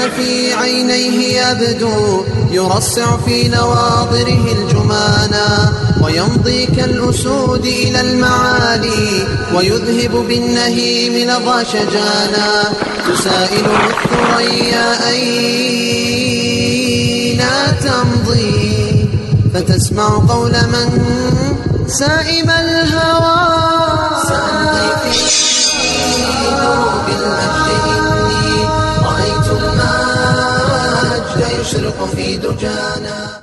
في عينيه يبدو يرصع في نواظره الجمانا ويمضي كالأسود إلى المعالي ويذهب بالنهيم لظى شجانا تسائله الثريا أين تمضي فتسمع قول من سائم الهوى. se lo confido, Jana.